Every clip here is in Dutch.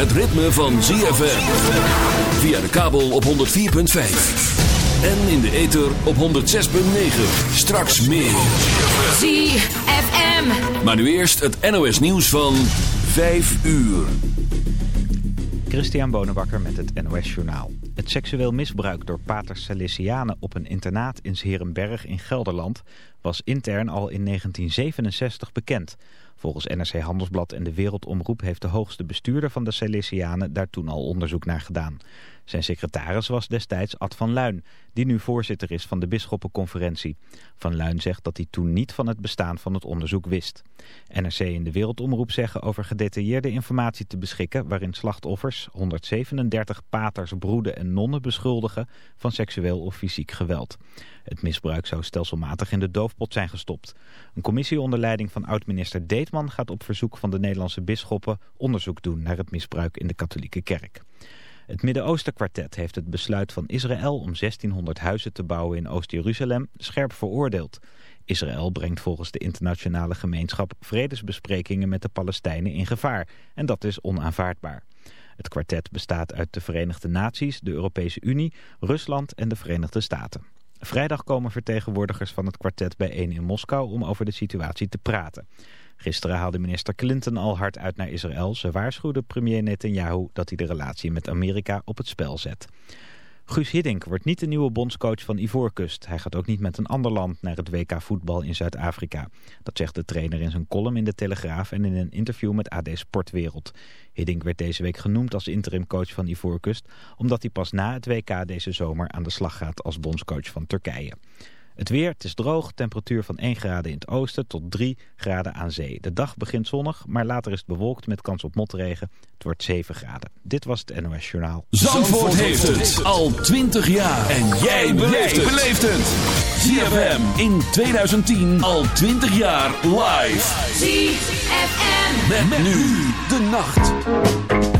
Het ritme van ZFM. Via de kabel op 104.5. En in de ether op 106.9. Straks meer. ZFM. Maar nu eerst het NOS nieuws van 5 uur. Christian Bonenbakker met het NOS Journaal. Het seksueel misbruik door paters Salesianen op een internaat in Herenberg in Gelderland... was intern al in 1967 bekend... Volgens NRC Handelsblad en de Wereldomroep heeft de hoogste bestuurder van de Salesianen daar toen al onderzoek naar gedaan. Zijn secretaris was destijds Ad van Luin, die nu voorzitter is van de Bisschoppenconferentie. Van Luin zegt dat hij toen niet van het bestaan van het onderzoek wist. NRC en de Wereldomroep zeggen over gedetailleerde informatie te beschikken... waarin slachtoffers 137 paters, broeden en nonnen beschuldigen van seksueel of fysiek geweld. Het misbruik zou stelselmatig in de doofpot zijn gestopt. Een commissie onder leiding van oud-minister Deetman gaat op verzoek van de Nederlandse bisschoppen onderzoek doen naar het misbruik in de katholieke kerk. Het Midden-Oosten kwartet heeft het besluit van Israël om 1600 huizen te bouwen in Oost-Jeruzalem scherp veroordeeld. Israël brengt volgens de internationale gemeenschap vredesbesprekingen met de Palestijnen in gevaar. En dat is onaanvaardbaar. Het kwartet bestaat uit de Verenigde Naties, de Europese Unie, Rusland en de Verenigde Staten. Vrijdag komen vertegenwoordigers van het kwartet bijeen in Moskou om over de situatie te praten. Gisteren haalde minister Clinton al hard uit naar Israël. Ze waarschuwde premier Netanyahu dat hij de relatie met Amerika op het spel zet. Guus Hiddink wordt niet de nieuwe bondscoach van Ivoorkust. Hij gaat ook niet met een ander land naar het WK voetbal in Zuid-Afrika. Dat zegt de trainer in zijn column in de Telegraaf en in een interview met AD Sportwereld. Hiddink werd deze week genoemd als interimcoach van Ivoorkust... omdat hij pas na het WK deze zomer aan de slag gaat als bondscoach van Turkije. Het weer, het is droog, temperatuur van 1 graden in het oosten tot 3 graden aan zee. De dag begint zonnig, maar later is het bewolkt met kans op motregen. Het wordt 7 graden. Dit was het NOS Journaal. Zandvoort, heeft het al 20 jaar. En jij beleeft het. ZFM in 2010 al 20 jaar live. ZFM. Met, met nu de nacht.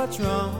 what's wrong.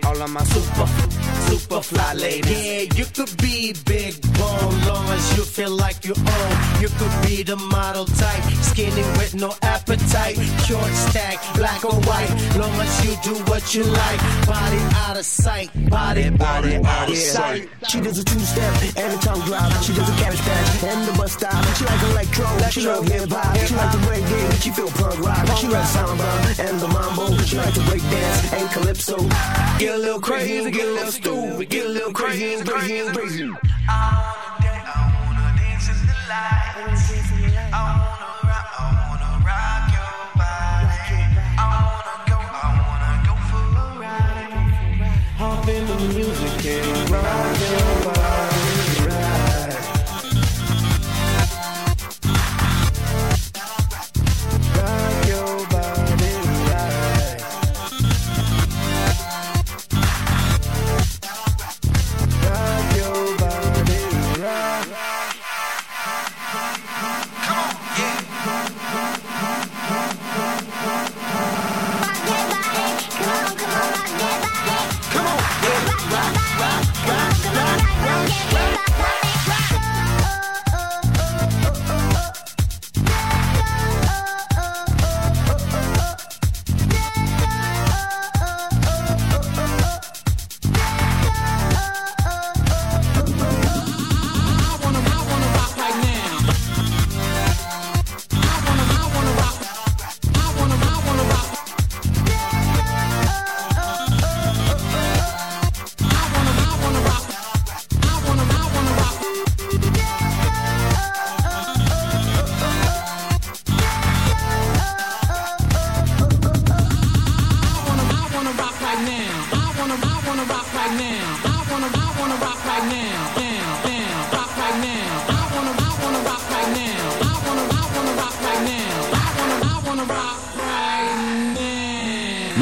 all of my super, super fly ladies. Yeah, you could be big bone, long as you feel like you own. You could be the model type, skinny with no appetite. Short stack, black or white, long as you do what you like. Body out of sight, body, body out of sight. She does a two-step and a tongue drop. She does a cabbage patch and the bus stop. She like electro, she love hip hop. She like the reggae, she feel punk rock. She like samba and the mambo. She like to break dance and calypso. Get a little crazy, and get a little stupid, get a little crazy, and crazy, and crazy. I wanna dance, I wanna dance in the light. I wanna rock, I wanna rock your body. I wanna go, I wanna go for a ride. Hop in the music and.